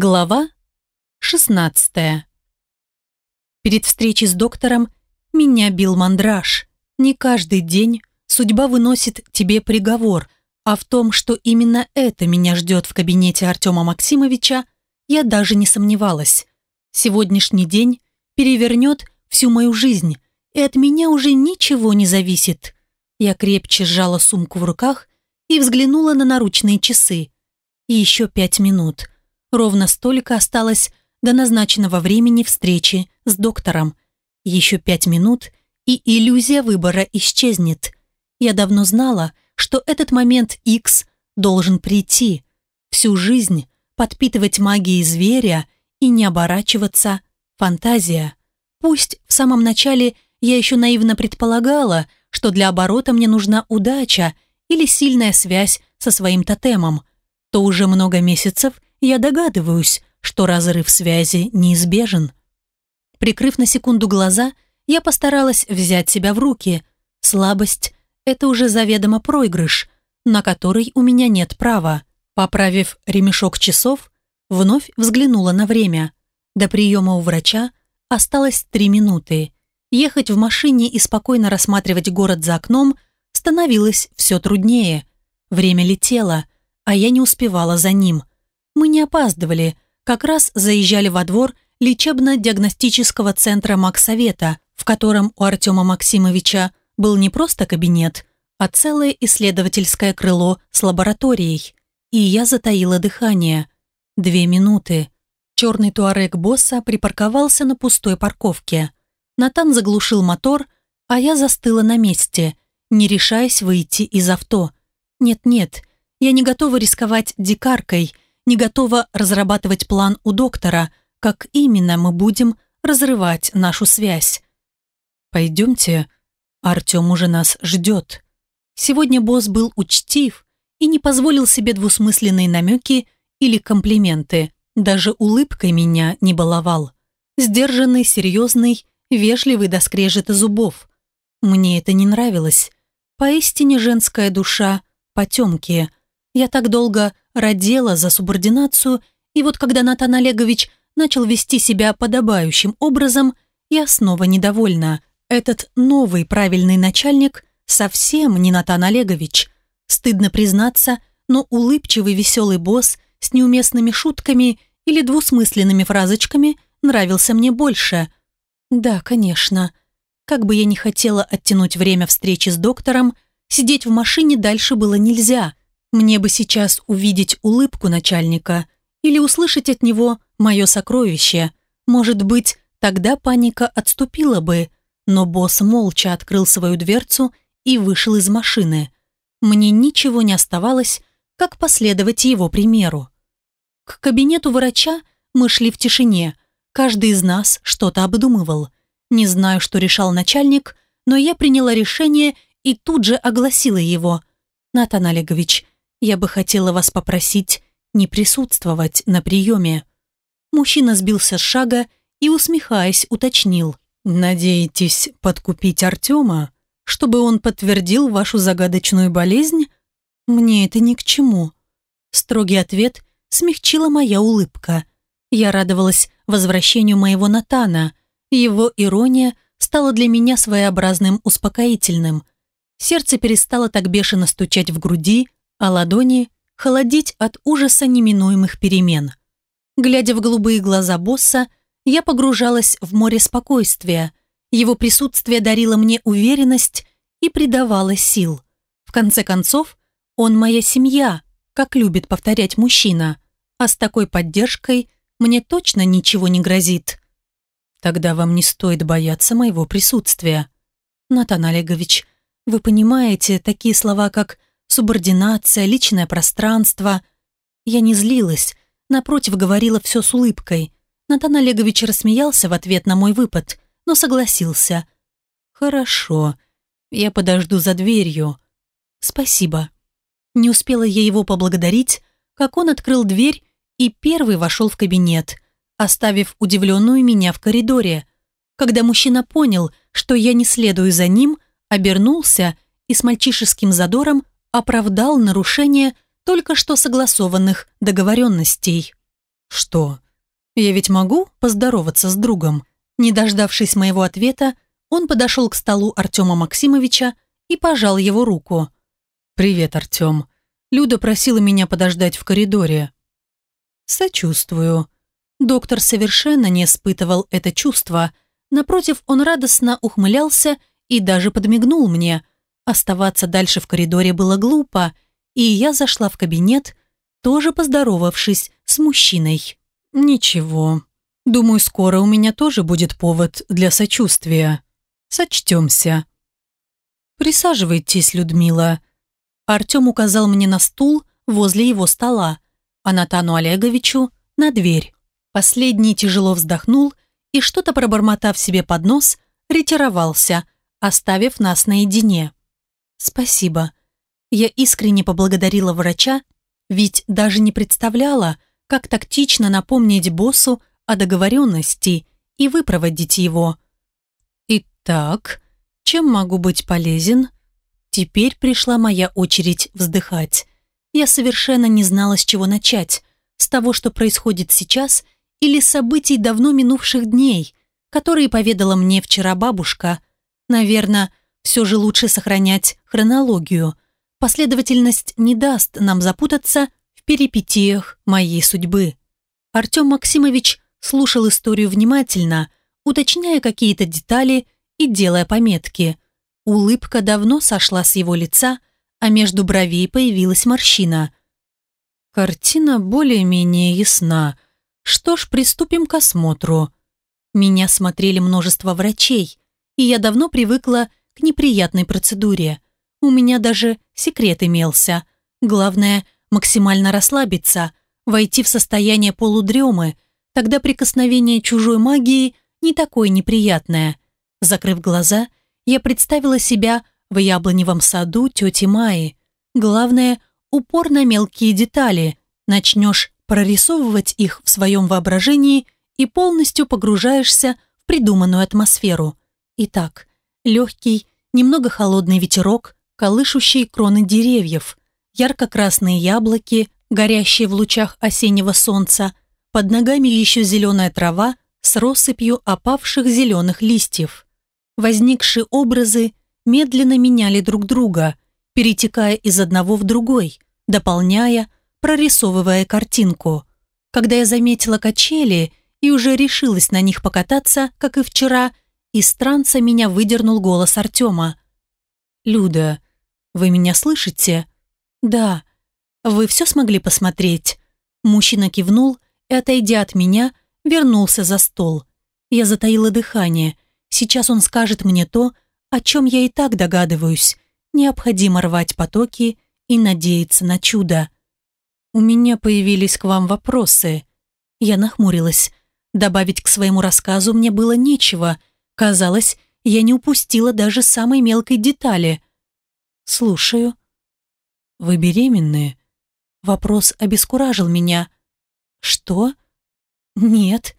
Глава 16 Перед встречей с доктором меня бил мандраж. Не каждый день судьба выносит тебе приговор, а в том, что именно это меня ждет в кабинете Артема Максимовича, я даже не сомневалась. Сегодняшний день перевернет всю мою жизнь, и от меня уже ничего не зависит. Я крепче сжала сумку в руках и взглянула на наручные часы. И еще пять минут – Ровно столько осталось до назначенного времени встречи с доктором. Еще пять минут, и иллюзия выбора исчезнет. Я давно знала, что этот момент X должен прийти. Всю жизнь подпитывать магией зверя и не оборачиваться – фантазия. Пусть в самом начале я еще наивно предполагала, что для оборота мне нужна удача или сильная связь со своим тотемом, то уже много месяцев – я догадываюсь, что разрыв связи неизбежен. Прикрыв на секунду глаза, я постаралась взять себя в руки. Слабость – это уже заведомо проигрыш, на который у меня нет права. Поправив ремешок часов, вновь взглянула на время. До приема у врача осталось три минуты. Ехать в машине и спокойно рассматривать город за окном становилось все труднее. Время летело, а я не успевала за ним. Мы не опаздывали, как раз заезжали во двор лечебно-диагностического центра Максовета, в котором у Артема Максимовича был не просто кабинет, а целое исследовательское крыло с лабораторией. И я затаила дыхание. Две минуты. Черный туарек босса припарковался на пустой парковке. Натан заглушил мотор, а я застыла на месте, не решаясь выйти из авто. Нет-нет, я не готова рисковать дикаркой – не готова разрабатывать план у доктора, как именно мы будем разрывать нашу связь. «Пойдемте, Артем уже нас ждет». Сегодня босс был учтив и не позволил себе двусмысленные намеки или комплименты. Даже улыбкой меня не баловал. Сдержанный, серьезный, вежливый до скрежета зубов. Мне это не нравилось. Поистине женская душа – потемки. Я так долго родила за субординацию, и вот когда Натан Олегович начал вести себя подобающим образом, я снова недовольна. Этот новый правильный начальник совсем не Натан Олегович. Стыдно признаться, но улыбчивый веселый босс с неуместными шутками или двусмысленными фразочками нравился мне больше. Да, конечно. Как бы я ни хотела оттянуть время встречи с доктором, сидеть в машине дальше было нельзя. Мне бы сейчас увидеть улыбку начальника или услышать от него мое сокровище. Может быть, тогда паника отступила бы, но босс молча открыл свою дверцу и вышел из машины. Мне ничего не оставалось, как последовать его примеру. К кабинету врача мы шли в тишине, каждый из нас что-то обдумывал. Не знаю, что решал начальник, но я приняла решение и тут же огласила его. «Натан Олегович, я бы хотела вас попросить не присутствовать на приеме». Мужчина сбился с шага и, усмехаясь, уточнил. «Надеетесь подкупить Артема, чтобы он подтвердил вашу загадочную болезнь? Мне это ни к чему». Строгий ответ смягчила моя улыбка. Я радовалась возвращению моего Натана. Его ирония стала для меня своеобразным успокоительным. Сердце перестало так бешено стучать в груди, а ладони холодить от ужаса неминуемых перемен. Глядя в голубые глаза босса, я погружалась в море спокойствия. Его присутствие дарило мне уверенность и придавало сил. В конце концов, он моя семья, как любит повторять мужчина, а с такой поддержкой мне точно ничего не грозит. Тогда вам не стоит бояться моего присутствия. Натан Олегович, вы понимаете такие слова, как субординация, личное пространство. Я не злилась, напротив, говорила все с улыбкой. Натан Олегович рассмеялся в ответ на мой выпад, но согласился. «Хорошо, я подожду за дверью». «Спасибо». Не успела я его поблагодарить, как он открыл дверь и первый вошел в кабинет, оставив удивленную меня в коридоре. Когда мужчина понял, что я не следую за ним, обернулся и с мальчишеским задором оправдал нарушение только что согласованных договоренностей. Что? Я ведь могу поздороваться с другом? Не дождавшись моего ответа, он подошел к столу Артема Максимовича и пожал его руку. «Привет, Артем. Люда просила меня подождать в коридоре». «Сочувствую». Доктор совершенно не испытывал это чувство. Напротив, он радостно ухмылялся и даже подмигнул мне. Оставаться дальше в коридоре было глупо, и я зашла в кабинет, тоже поздоровавшись с мужчиной. «Ничего. Думаю, скоро у меня тоже будет повод для сочувствия. Сочтемся». «Присаживайтесь, Людмила». Артем указал мне на стул возле его стола, а Натану Олеговичу – на дверь. Последний тяжело вздохнул и, что-то пробормотав себе под нос, ретировался, оставив нас наедине. «Спасибо». Я искренне поблагодарила врача, ведь даже не представляла, как тактично напомнить боссу о договоренности и выпроводить его. «Итак, чем могу быть полезен? Теперь пришла моя очередь вздыхать. Я совершенно не знала, с чего начать. С того, что происходит сейчас, или событий давно минувших дней, которые поведала мне вчера бабушка. Наверное, все же лучше сохранять хронологию. Последовательность не даст нам запутаться в перипетиях моей судьбы. Артем Максимович слушал историю внимательно, уточняя какие-то детали и делая пометки. Улыбка давно сошла с его лица, а между бровей появилась морщина. Картина более-менее ясна. Что ж, приступим к осмотру. Меня смотрели множество врачей, и я давно привыкла к неприятной процедуре. У меня даже секрет имелся. Главное, максимально расслабиться, войти в состояние полудремы, тогда прикосновение чужой магии не такое неприятное – Закрыв глаза, я представила себя в яблоневом саду тети Майи. Главное, упор на мелкие детали. Начнешь прорисовывать их в своем воображении и полностью погружаешься в придуманную атмосферу. Итак, легкий, немного холодный ветерок, колышущие кроны деревьев, ярко-красные яблоки, горящие в лучах осеннего солнца, под ногами еще зеленая трава с россыпью опавших зеленых листьев. Возникшие образы медленно меняли друг друга, перетекая из одного в другой, дополняя, прорисовывая картинку. Когда я заметила качели и уже решилась на них покататься, как и вчера, из транса меня выдернул голос Артема. «Люда, вы меня слышите?» «Да». «Вы все смогли посмотреть?» Мужчина кивнул и, отойдя от меня, вернулся за стол. Я затаила дыхание – Сейчас он скажет мне то, о чем я и так догадываюсь. Необходимо рвать потоки и надеяться на чудо. У меня появились к вам вопросы. Я нахмурилась. Добавить к своему рассказу мне было нечего. Казалось, я не упустила даже самой мелкой детали. Слушаю. Вы беременны? Вопрос обескуражил меня. Что? Нет.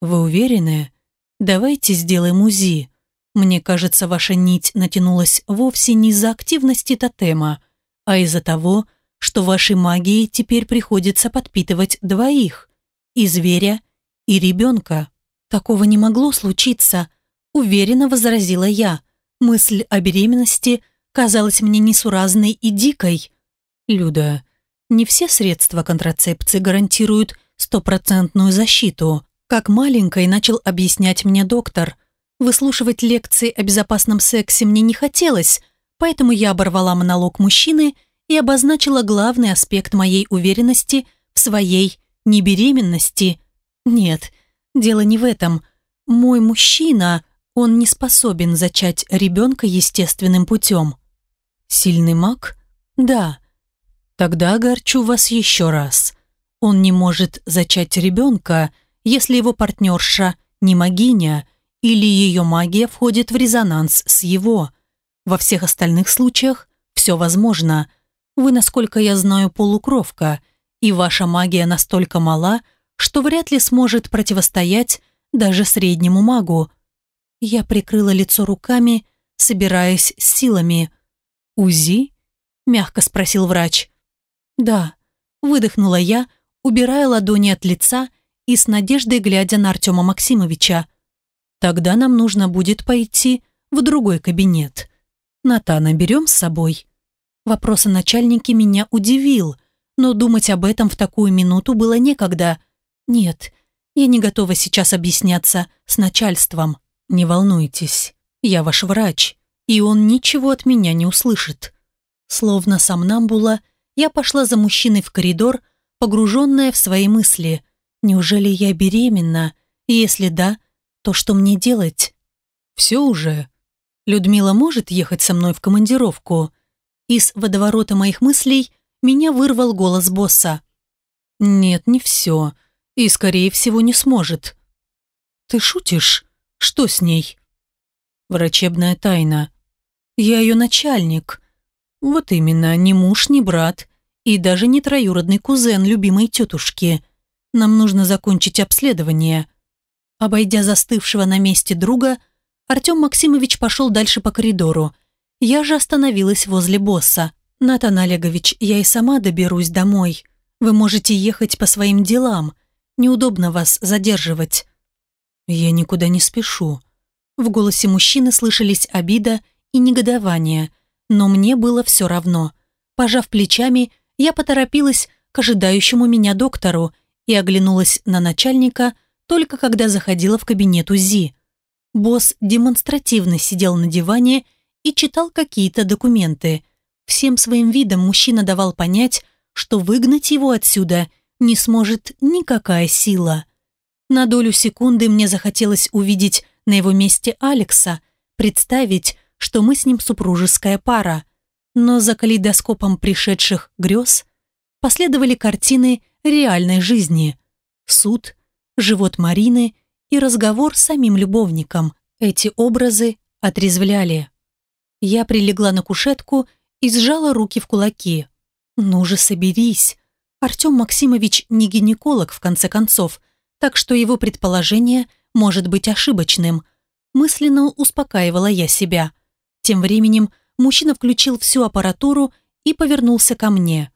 Вы уверены? Давайте сделаем УЗИ. Мне кажется, ваша нить натянулась вовсе не из-за активности тотема, а из-за того, что вашей магией теперь приходится подпитывать двоих – и зверя, и ребенка. Такого не могло случиться, уверенно возразила я. Мысль о беременности казалась мне несуразной и дикой. Люда, не все средства контрацепции гарантируют стопроцентную защиту. Как маленькой начал объяснять мне доктор. Выслушивать лекции о безопасном сексе мне не хотелось, поэтому я оборвала монолог мужчины и обозначила главный аспект моей уверенности в своей небеременности. Нет, дело не в этом. Мой мужчина, он не способен зачать ребенка естественным путем. Сильный маг? Да. Тогда огорчу вас еще раз. Он не может зачать ребенка, если его партнерша не магиня или ее магия входит в резонанс с его. Во всех остальных случаях все возможно. Вы, насколько я знаю, полукровка, и ваша магия настолько мала, что вряд ли сможет противостоять даже среднему магу. Я прикрыла лицо руками, собираясь с силами. «УЗИ?» – мягко спросил врач. «Да», – выдохнула я, убирая ладони от лица и с надеждой глядя на Артема Максимовича. «Тогда нам нужно будет пойти в другой кабинет. Натана берем с собой?» Вопрос о начальнике меня удивил, но думать об этом в такую минуту было некогда. «Нет, я не готова сейчас объясняться с начальством. Не волнуйтесь, я ваш врач, и он ничего от меня не услышит». Словно сомнамбула, я пошла за мужчиной в коридор, погруженная в свои мысли. Неужели я беременна? Если да, то что мне делать? Все уже. Людмила может ехать со мной в командировку. Из водоворота моих мыслей меня вырвал голос босса. Нет, не все. И, скорее всего, не сможет. Ты шутишь? Что с ней? Врачебная тайна. Я ее начальник. Вот именно, ни муж, ни брат. И даже не троюродный кузен любимой тетушки. Нам нужно закончить обследование. Обойдя застывшего на месте друга, Артем Максимович пошел дальше по коридору. Я же остановилась возле босса. «Натан Олегович, я и сама доберусь домой. Вы можете ехать по своим делам. Неудобно вас задерживать». «Я никуда не спешу». В голосе мужчины слышались обида и негодование, но мне было все равно. Пожав плечами, я поторопилась к ожидающему меня доктору и оглянулась на начальника только когда заходила в кабинет УЗИ. Босс демонстративно сидел на диване и читал какие-то документы. Всем своим видом мужчина давал понять, что выгнать его отсюда не сможет никакая сила. На долю секунды мне захотелось увидеть на его месте Алекса, представить, что мы с ним супружеская пара – но за калейдоскопом пришедших грез последовали картины реальной жизни. Суд, живот Марины и разговор с самим любовником. Эти образы отрезвляли. Я прилегла на кушетку и сжала руки в кулаки. «Ну же, соберись!» Артем Максимович не гинеколог, в конце концов, так что его предположение может быть ошибочным. Мысленно успокаивала я себя. Тем временем мужчина включил всю аппаратуру и повернулся ко мне.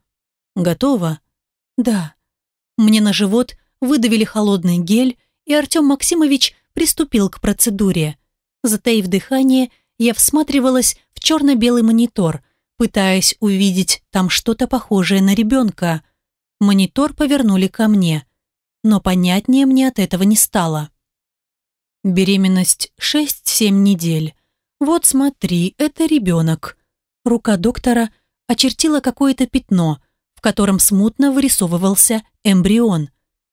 «Готово?» «Да». Мне на живот выдавили холодный гель, и Артем Максимович приступил к процедуре. Затаив дыхание, я всматривалась в черно-белый монитор, пытаясь увидеть там что-то похожее на ребенка. Монитор повернули ко мне, но понятнее мне от этого не стало. Беременность 6-7 недель. «Вот смотри, это ребенок». Рука доктора очертила какое-то пятно, в котором смутно вырисовывался эмбрион.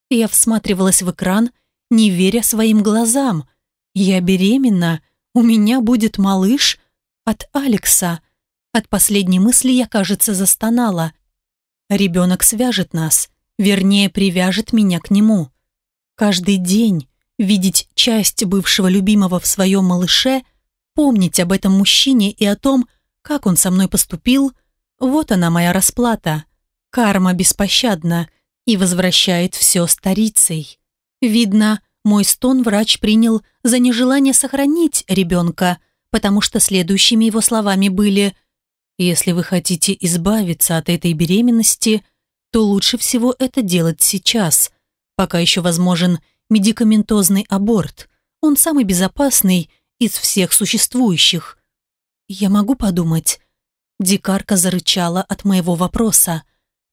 Я всматривалась в экран, не веря своим глазам. «Я беременна, у меня будет малыш от Алекса». От последней мысли я, кажется, застонала. Ребенок свяжет нас, вернее, привяжет меня к нему. Каждый день видеть часть бывшего любимого в своем малыше – Помнить об этом мужчине и о том, как он со мной поступил, вот она моя расплата. Карма беспощадна и возвращает все старицей. Видно, мой стон врач принял за нежелание сохранить ребенка, потому что следующими его словами были «Если вы хотите избавиться от этой беременности, то лучше всего это делать сейчас, пока еще возможен медикаментозный аборт. Он самый безопасный из всех существующих. Я могу подумать. Дикарка зарычала от моего вопроса.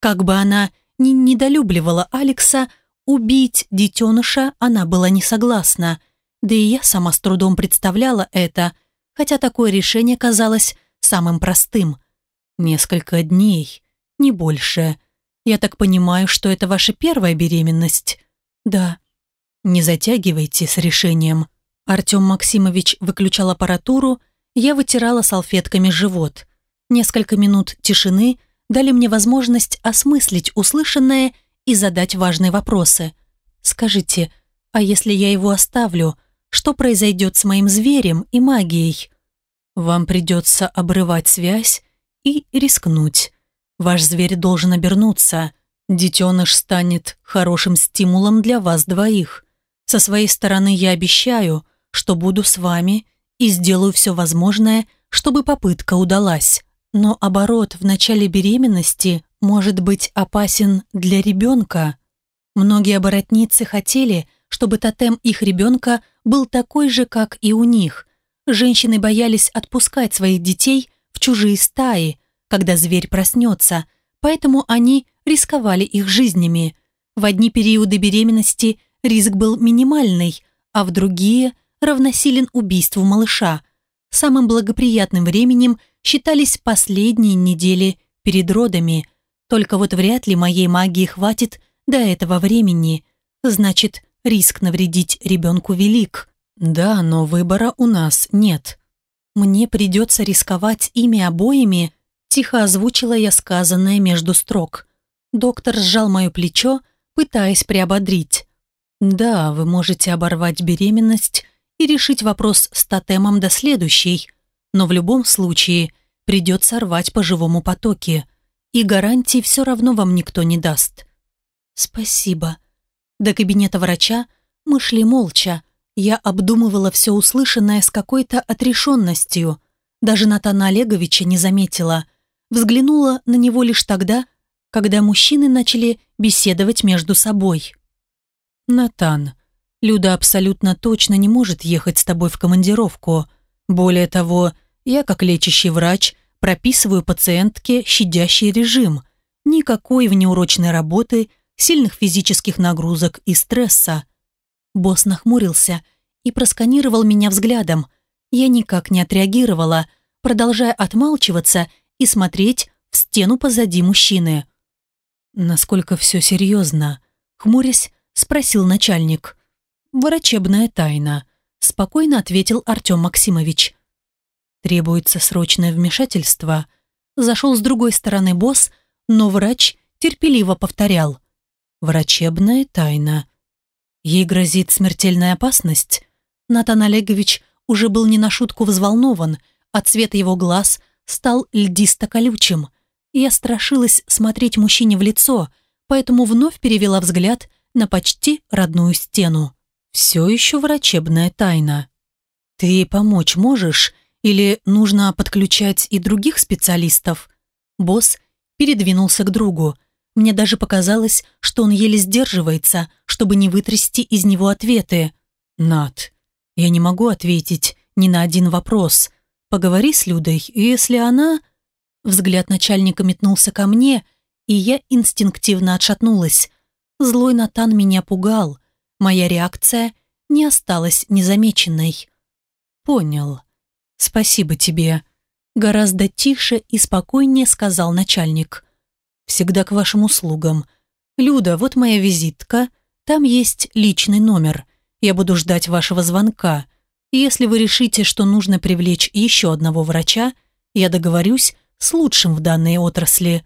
Как бы она ни недолюбливала Алекса, убить детеныша она была не согласна. Да и я сама с трудом представляла это, хотя такое решение казалось самым простым. Несколько дней, не больше. Я так понимаю, что это ваша первая беременность? Да. Не затягивайте с решением. Артем Максимович выключал аппаратуру, я вытирала салфетками живот. Несколько минут тишины дали мне возможность осмыслить услышанное и задать важные вопросы. «Скажите, а если я его оставлю, что произойдет с моим зверем и магией?» «Вам придется обрывать связь и рискнуть. Ваш зверь должен обернуться. Детеныш станет хорошим стимулом для вас двоих. Со своей стороны я обещаю – что буду с вами и сделаю все возможное, чтобы попытка удалась. Но оборот в начале беременности может быть опасен для ребенка. Многие оборотницы хотели, чтобы тотем их ребенка был такой же, как и у них. Женщины боялись отпускать своих детей в чужие стаи, когда зверь проснется, поэтому они рисковали их жизнями. В одни периоды беременности риск был минимальный, а в другие равносилен убийству малыша. Самым благоприятным временем считались последние недели перед родами. Только вот вряд ли моей магии хватит до этого времени. Значит, риск навредить ребенку велик. Да, но выбора у нас нет. Мне придется рисковать ими обоими, тихо озвучила я сказанное между строк. Доктор сжал мое плечо, пытаясь приободрить. Да, вы можете оборвать беременность и решить вопрос с тотемом до следующей, но в любом случае придется рвать по живому потоке, и гарантий все равно вам никто не даст. Спасибо. До кабинета врача мы шли молча. Я обдумывала все услышанное с какой-то отрешенностью. Даже Натана Олеговича не заметила. Взглянула на него лишь тогда, когда мужчины начали беседовать между собой. «Натан, Люда абсолютно точно не может ехать с тобой в командировку. Более того, я, как лечащий врач, прописываю пациентке щадящий режим. Никакой внеурочной работы, сильных физических нагрузок и стресса. Босс нахмурился и просканировал меня взглядом. Я никак не отреагировала, продолжая отмалчиваться и смотреть в стену позади мужчины. «Насколько все серьезно?» Хмурясь, спросил начальник. «Врачебная тайна», – спокойно ответил Артем Максимович. «Требуется срочное вмешательство». Зашел с другой стороны босс, но врач терпеливо повторял. «Врачебная тайна». Ей грозит смертельная опасность. Натан Олегович уже был не на шутку взволнован, а цвет его глаз стал льдисто-колючим. Я страшилась смотреть мужчине в лицо, поэтому вновь перевела взгляд на почти родную стену все еще врачебная тайна. Ты помочь можешь или нужно подключать и других специалистов? Босс передвинулся к другу. Мне даже показалось, что он еле сдерживается, чтобы не вытрясти из него ответы. Над, я не могу ответить ни на один вопрос. Поговори с Людой, и если она... Взгляд начальника метнулся ко мне, и я инстинктивно отшатнулась. Злой Натан меня пугал. Моя реакция не осталась незамеченной. «Понял. Спасибо тебе», — гораздо тише и спокойнее сказал начальник. «Всегда к вашим услугам. Люда, вот моя визитка. Там есть личный номер. Я буду ждать вашего звонка. Если вы решите, что нужно привлечь еще одного врача, я договорюсь с лучшим в данной отрасли».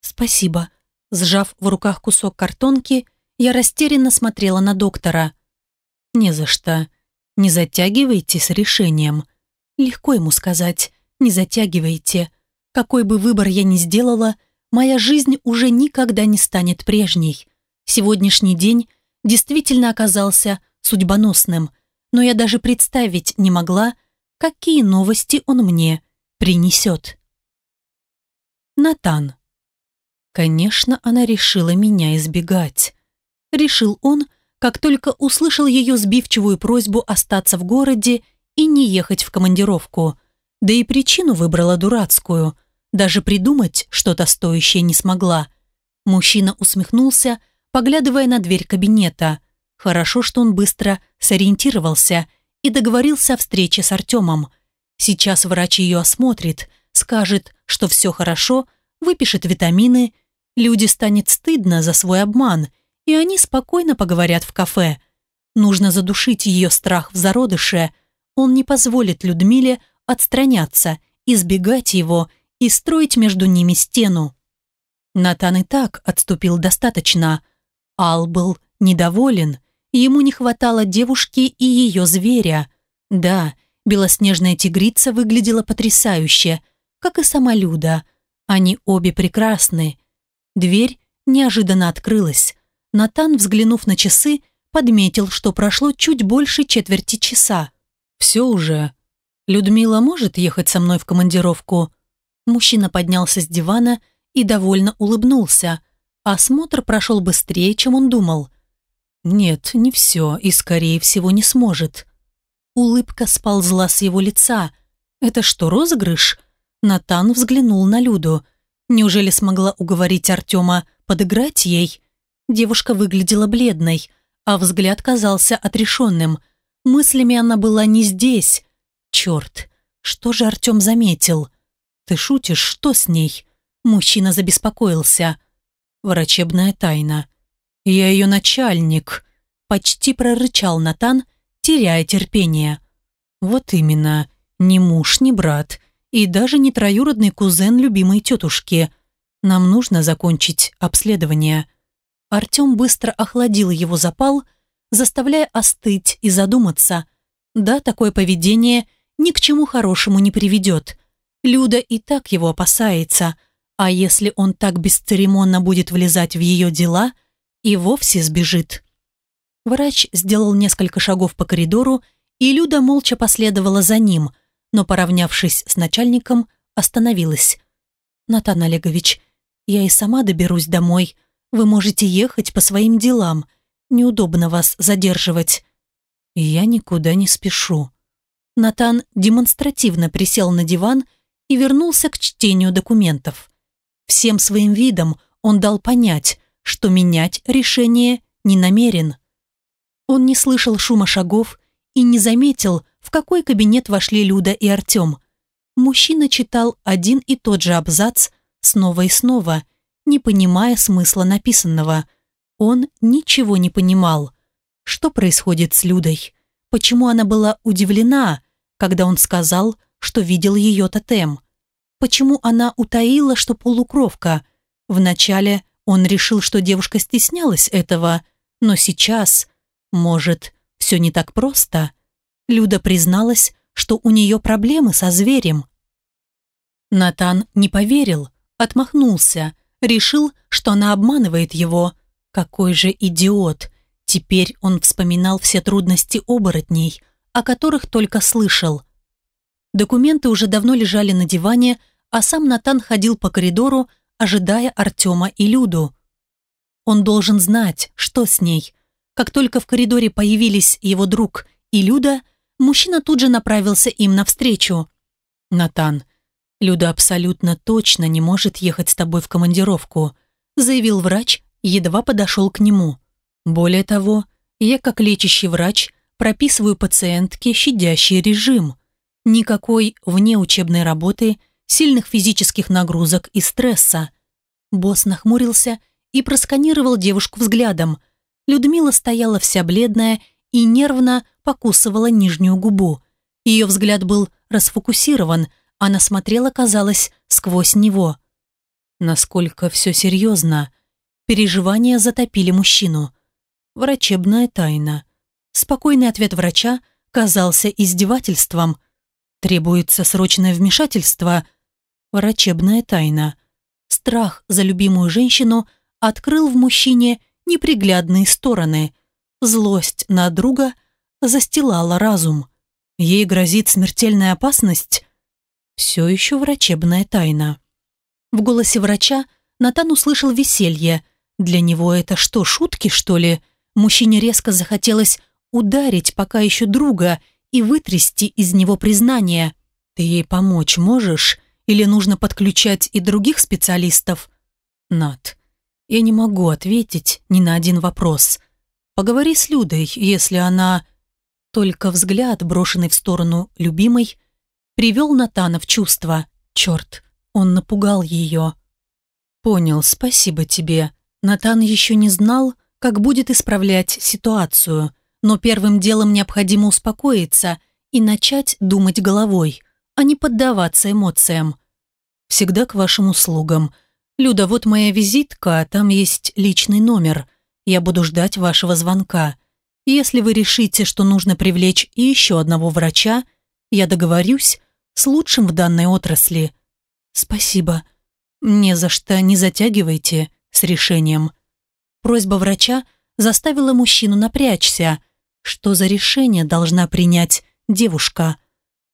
«Спасибо». Сжав в руках кусок картонки, я растерянно смотрела на доктора. «Не за что. Не затягивайте с решением». Легко ему сказать «не затягивайте». Какой бы выбор я ни сделала, моя жизнь уже никогда не станет прежней. Сегодняшний день действительно оказался судьбоносным, но я даже представить не могла, какие новости он мне принесет. Натан. Конечно, она решила меня избегать решил он, как только услышал ее сбивчивую просьбу остаться в городе и не ехать в командировку. Да и причину выбрала дурацкую. Даже придумать что-то стоящее не смогла. Мужчина усмехнулся, поглядывая на дверь кабинета. Хорошо, что он быстро сориентировался и договорился о встрече с Артемом. Сейчас врач ее осмотрит, скажет, что все хорошо, выпишет витамины. Люди станет стыдно за свой обман – и они спокойно поговорят в кафе. Нужно задушить ее страх в зародыше. Он не позволит Людмиле отстраняться, избегать его и строить между ними стену. Натан и так отступил достаточно. Ал был недоволен, ему не хватало девушки и ее зверя. Да, белоснежная тигрица выглядела потрясающе, как и сама Люда. Они обе прекрасны. Дверь неожиданно открылась. Натан, взглянув на часы, подметил, что прошло чуть больше четверти часа. «Все уже. Людмила может ехать со мной в командировку?» Мужчина поднялся с дивана и довольно улыбнулся. Осмотр прошел быстрее, чем он думал. Нет, не все, и, скорее всего, не сможет. Улыбка сползла с его лица. Это что, розыгрыш? Натан взглянул на Люду. Неужели смогла уговорить Артема подыграть ей? Девушка выглядела бледной, а взгляд казался отрешенным. Мыслями она была не здесь. Черт, что же Артем заметил? Ты шутишь, что с ней? Мужчина забеспокоился. Врачебная тайна. Я ее начальник. Почти прорычал Натан, теряя терпение. Вот именно, ни муж, ни брат, и даже не троюродный кузен любимой тетушки. Нам нужно закончить обследование. Артем быстро охладил его запал, заставляя остыть и задуматься. Да, такое поведение ни к чему хорошему не приведет. Люда и так его опасается, а если он так бесцеремонно будет влезать в ее дела, и вовсе сбежит. Врач сделал несколько шагов по коридору, и Люда молча последовала за ним, но, поравнявшись с начальником, остановилась. «Натан Олегович, я и сама доберусь домой. Вы можете ехать по своим делам. Неудобно вас задерживать». «Я никуда не спешу». Натан демонстративно присел на диван и вернулся к чтению документов. Всем своим видом он дал понять, что менять решение не намерен. Он не слышал шума шагов и не заметил, в какой кабинет вошли Люда и Артем. Мужчина читал один и тот же абзац снова и снова, не понимая смысла написанного. Он ничего не понимал. Что происходит с Людой? Почему она была удивлена, когда он сказал, что видел ее тотем? Почему она утаила, что полукровка? Вначале он решил, что девушка стеснялась этого, но сейчас, может, все не так просто? Люда призналась, что у нее проблемы со зверем. Натан не поверил, отмахнулся, решил, что она обманывает его. Какой же идиот! Теперь он вспоминал все трудности оборотней, о которых только слышал. Документы уже давно лежали на диване, а сам Натан ходил по коридору, ожидая Артема и Люду. Он должен знать, что с ней. Как только в коридоре появились его друг и Люда, мужчина тут же направился им навстречу. «Натан, Люда абсолютно точно не может ехать с тобой в командировку», заявил врач, едва подошел к нему. «Более того, я, как лечащий врач, прописываю пациентке щадящий режим. Никакой внеучебной работы – сильных физических нагрузок и стресса. Босс нахмурился и просканировал девушку взглядом. Людмила стояла вся бледная и нервно покусывала нижнюю губу. Ее взгляд был расфокусирован, она смотрела, казалось, сквозь него. Насколько все серьезно. Переживания затопили мужчину. Врачебная тайна. Спокойный ответ врача казался издевательством. Требуется срочное вмешательство, врачебная тайна. Страх за любимую женщину открыл в мужчине неприглядные стороны. Злость на друга застилала разум. Ей грозит смертельная опасность. Все еще врачебная тайна. В голосе врача Натан услышал веселье. Для него это что, шутки, что ли? Мужчине резко захотелось ударить пока еще друга и вытрясти из него признание. «Ты ей помочь можешь?» Или нужно подключать и других специалистов? Над, я не могу ответить ни на один вопрос. Поговори с Людой, если она... Только взгляд, брошенный в сторону любимой, привел Натана в чувство. Черт, он напугал ее. Понял, спасибо тебе. Натан еще не знал, как будет исправлять ситуацию, но первым делом необходимо успокоиться и начать думать головой а не поддаваться эмоциям. Всегда к вашим услугам. Люда, вот моя визитка, там есть личный номер. Я буду ждать вашего звонка. Если вы решите, что нужно привлечь еще одного врача, я договорюсь с лучшим в данной отрасли. Спасибо. Не за что не затягивайте с решением. Просьба врача заставила мужчину напрячься. Что за решение должна принять девушка?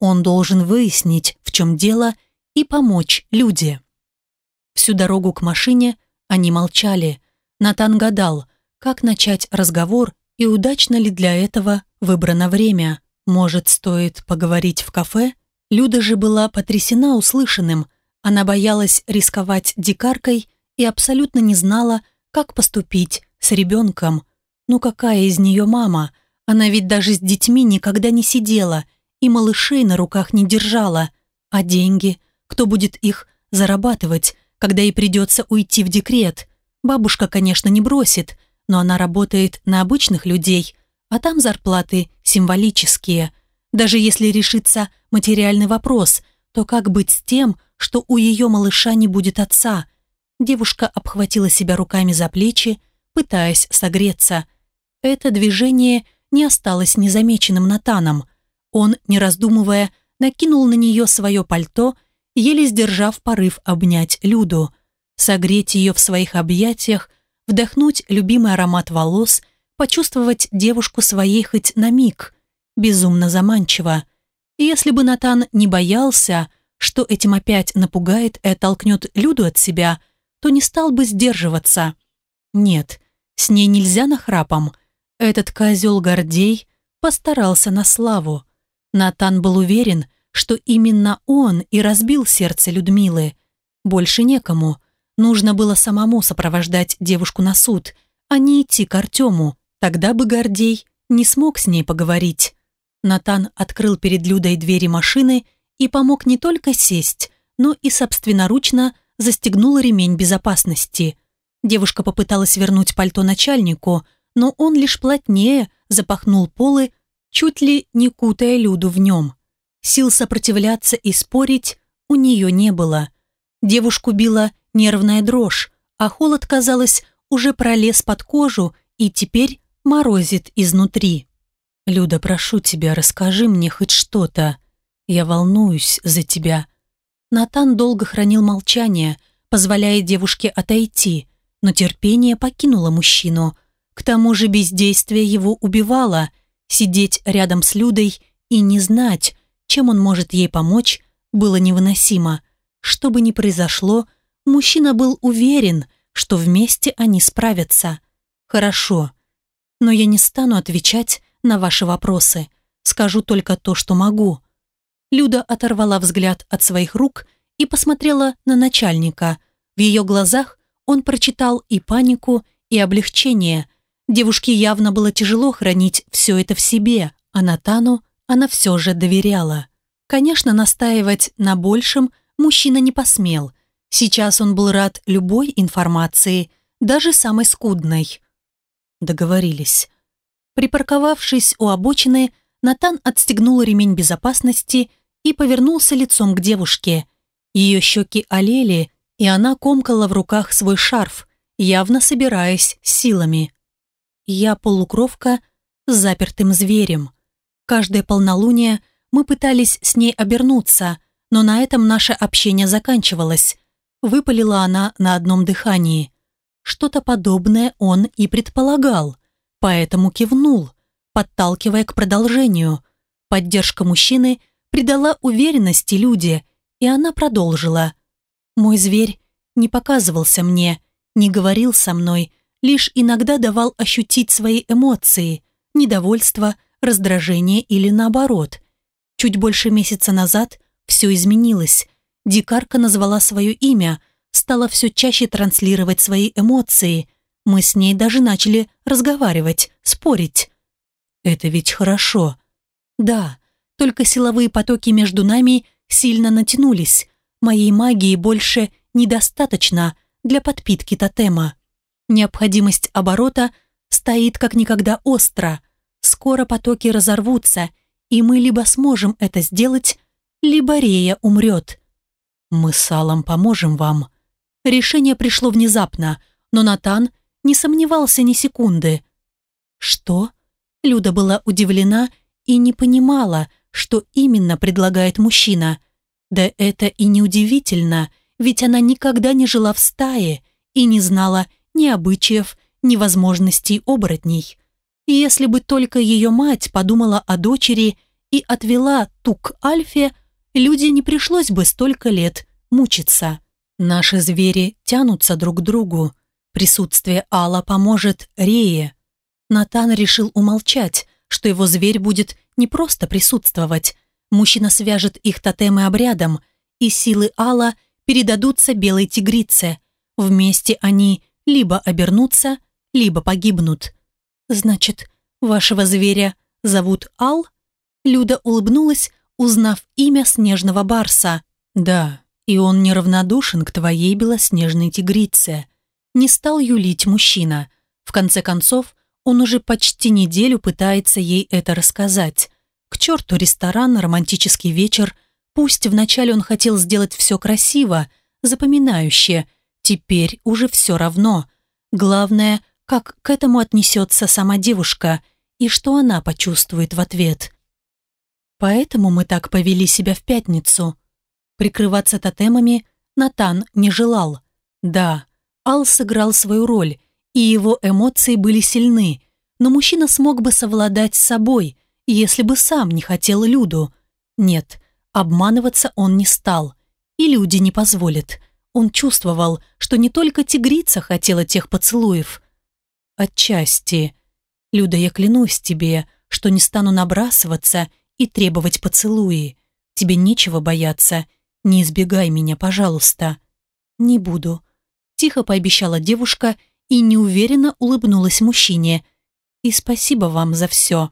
Он должен выяснить, в чем дело, и помочь Люде. Всю дорогу к машине Они молчали. Натан гадал, как начать разговор и удачно ли для этого выбрано время. Может, стоит поговорить в кафе? Люда же была потрясена услышанным. Она боялась рисковать дикаркой и абсолютно не знала, как поступить с ребенком. Ну какая из нее мама? Она ведь даже с детьми никогда не сидела и малышей на руках не держала. А деньги? Кто будет их зарабатывать, когда ей придется уйти в декрет? Бабушка, конечно, не бросит, но она работает на обычных людей, а там зарплаты символические. Даже если решится материальный вопрос, то как быть с тем, что у ее малыша не будет отца? Девушка обхватила себя руками за плечи, пытаясь согреться. Это движение не осталось незамеченным Натаном. Он, не раздумывая, накинул на нее свое пальто, еле сдержав порыв обнять Люду, согреть ее в своих объятиях, вдохнуть любимый аромат волос, почувствовать девушку своей хоть на миг. Безумно заманчиво. Если бы Натан не боялся, что этим опять напугает и оттолкнет Люду от себя, то не стал бы сдерживаться. Нет, с ней нельзя нахрапом. Этот козел Гордей постарался на славу. Натан был уверен, что именно он и разбил сердце Людмилы. Больше некому. Нужно было самому сопровождать девушку на суд, а не идти к Артему. Тогда бы Гордей не смог с ней поговорить. Натан открыл перед Людой двери машины и помог не только сесть, но и собственноручно застегнул ремень безопасности. Девушка попыталась вернуть пальто начальнику, но он лишь плотнее запахнул полы, чуть ли не кутая Люду в нем. Сил сопротивляться и спорить у нее не было. Девушку била нервная дрожь, а холод, казалось, уже пролез под кожу и теперь морозит изнутри. «Люда, прошу тебя, расскажи мне хоть что-то. Я волнуюсь за тебя». Натан долго хранил молчание, позволяя девушке отойти, но терпение покинуло мужчину. К тому же бездействие его убивало. Сидеть рядом с Людой и не знать, чем он может ей помочь, было невыносимо. Что бы ни произошло, мужчина был уверен, что вместе они справятся. «Хорошо, но я не стану отвечать на ваши вопросы. Скажу только то, что могу». Люда оторвала взгляд от своих рук и посмотрела на начальника. В ее глазах он прочитал и панику, и облегчение. Девушке явно было тяжело хранить все это в себе, а Натану она все же доверяла. Конечно, настаивать на большем мужчина не посмел. Сейчас он был рад любой информации, даже самой скудной. Договорились. Припарковавшись у обочины, Натан отстегнул ремень безопасности и повернулся лицом к девушке. Ее щеки олели, и она комкала в руках свой шарф, явно собираясь силами. Я полукровка с запертым зверем. Каждое полнолуние мы пытались с ней обернуться, но на этом наше общение заканчивалось. Выпалила она на одном дыхании. Что-то подобное он и предполагал, поэтому кивнул, подталкивая к продолжению. Поддержка мужчины придала уверенности Люде, и она продолжила. «Мой зверь не показывался мне, не говорил со мной, лишь иногда давал ощутить свои эмоции, недовольство, раздражение или наоборот. Чуть больше месяца назад все изменилось. Дикарка назвала свое имя, стала все чаще транслировать свои эмоции. Мы с ней даже начали разговаривать, спорить. Это ведь хорошо. Да, только силовые потоки между нами сильно натянулись. Моей магии больше недостаточно для подпитки тотема. Необходимость оборота стоит как никогда остро – Скоро потоки разорвутся, и мы либо сможем это сделать, либо Рея умрет. Мы с Алом поможем вам. Решение пришло внезапно, но Натан не сомневался ни секунды. Что? Люда была удивлена и не понимала, что именно предлагает мужчина. Да это и не удивительно, ведь она никогда не жила в стае и не знала ни обычаев, ни возможностей оборотней. И если бы только ее мать подумала о дочери и отвела ту к Альфе, люди не пришлось бы столько лет мучиться. Наши звери тянутся друг к другу, Присутствие Алла поможет Рее. Натан решил умолчать, что его зверь будет не просто присутствовать. Мужчина свяжет их тотемы обрядом, и силы Алла передадутся белой тигрице. Вместе они либо обернутся, либо погибнут. Значит, вашего зверя зовут Ал? Люда улыбнулась, узнав имя снежного барса. Да, и он неравнодушен к твоей белоснежной тигрице. Не стал юлить мужчина. В конце концов, он уже почти неделю пытается ей это рассказать. К черту ресторан, романтический вечер. Пусть вначале он хотел сделать все красиво, запоминающе. Теперь уже все равно. Главное, как к этому отнесется сама девушка и что она почувствует в ответ. Поэтому мы так повели себя в пятницу. Прикрываться тотемами Натан не желал. Да, Ал сыграл свою роль, и его эмоции были сильны, но мужчина смог бы совладать с собой, если бы сам не хотел Люду. Нет, обманываться он не стал, и люди не позволят. Он чувствовал, что не только тигрица хотела тех поцелуев. Отчасти. Люда, я клянусь тебе, что не стану набрасываться и требовать поцелуи. Тебе нечего бояться. Не избегай меня, пожалуйста. Не буду. Тихо пообещала девушка и неуверенно улыбнулась мужчине. И спасибо вам за все.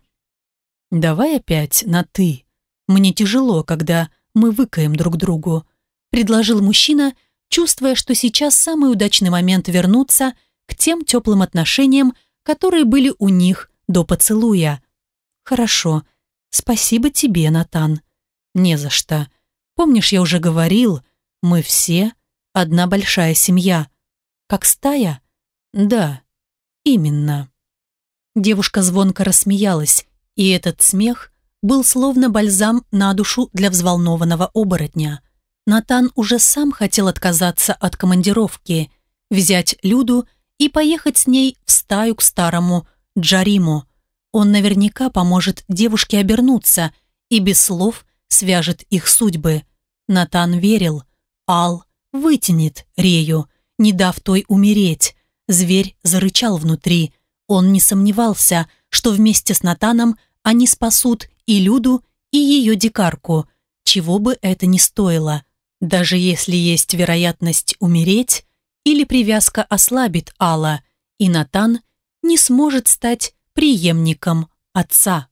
Давай опять на «ты». Мне тяжело, когда мы выкаем друг другу. Предложил мужчина, чувствуя, что сейчас самый удачный момент вернуться к тем теплым отношениям, которые были у них до поцелуя. «Хорошо. Спасибо тебе, Натан». «Не за что. Помнишь, я уже говорил, мы все одна большая семья. Как стая?» «Да, именно». Девушка звонко рассмеялась, и этот смех был словно бальзам на душу для взволнованного оборотня. Натан уже сам хотел отказаться от командировки, взять Люду и поехать с ней в стаю к старому Джариму. Он наверняка поможет девушке обернуться и без слов свяжет их судьбы. Натан верил. Ал вытянет Рею, не дав той умереть. Зверь зарычал внутри. Он не сомневался, что вместе с Натаном они спасут и Люду, и ее дикарку, чего бы это ни стоило. Даже если есть вероятность умереть, или привязка ослабит Алла, и Натан не сможет стать преемником отца.